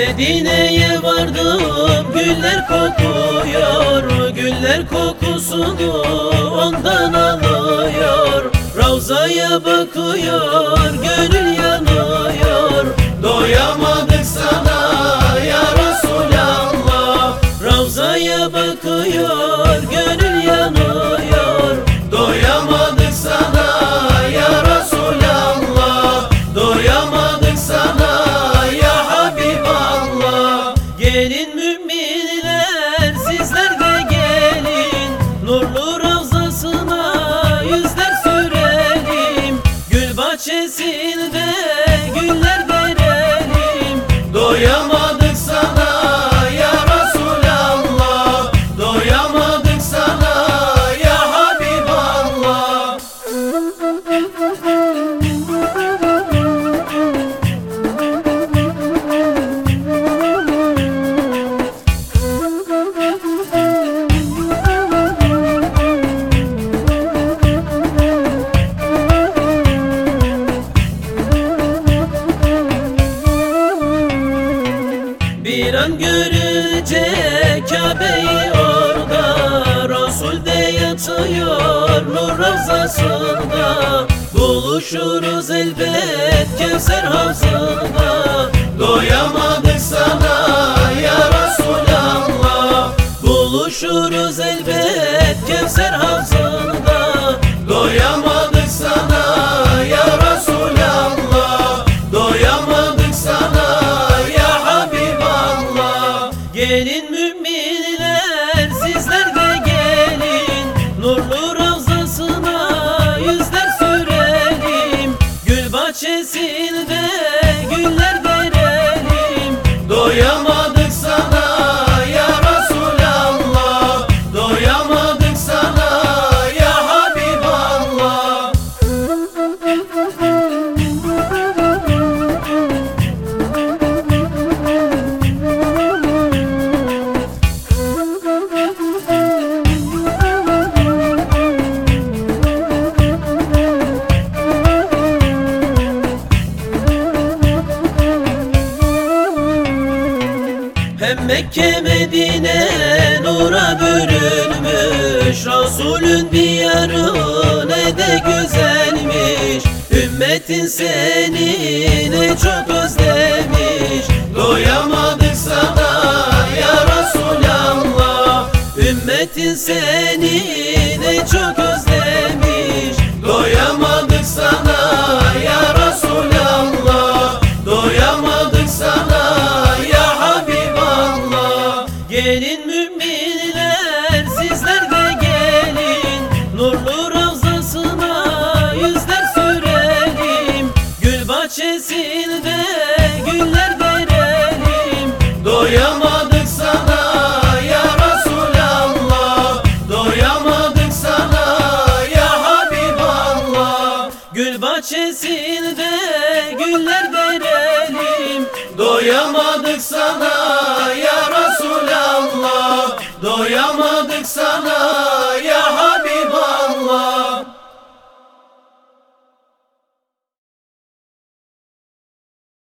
Medine'ye vardım güller kokuyor Güller kokusunu ondan alıyor. Ravza'ya bakıyor gönül Gelin müminler Kabe'yi orada Resul de yatıyor nur ravzasında Buluşuruz elbet Kevser havzında Doyamadık bahçesinde Mekke Medine nura bürünmüş Resulün diyarı ne de güzelmiş. Ümmetin seni ne çok özlemiş. Doyamadık sana ya Resulallah. Ümmetin seni ne çok özlemiş. Doyamadık içinde güller verelim. Doyamadık sana ya Resulallah. Doyamadık sana ya Habiballah. Gül bahçesinde güller verelim. Doyamadık sana ya Resulallah. Doyamadık sana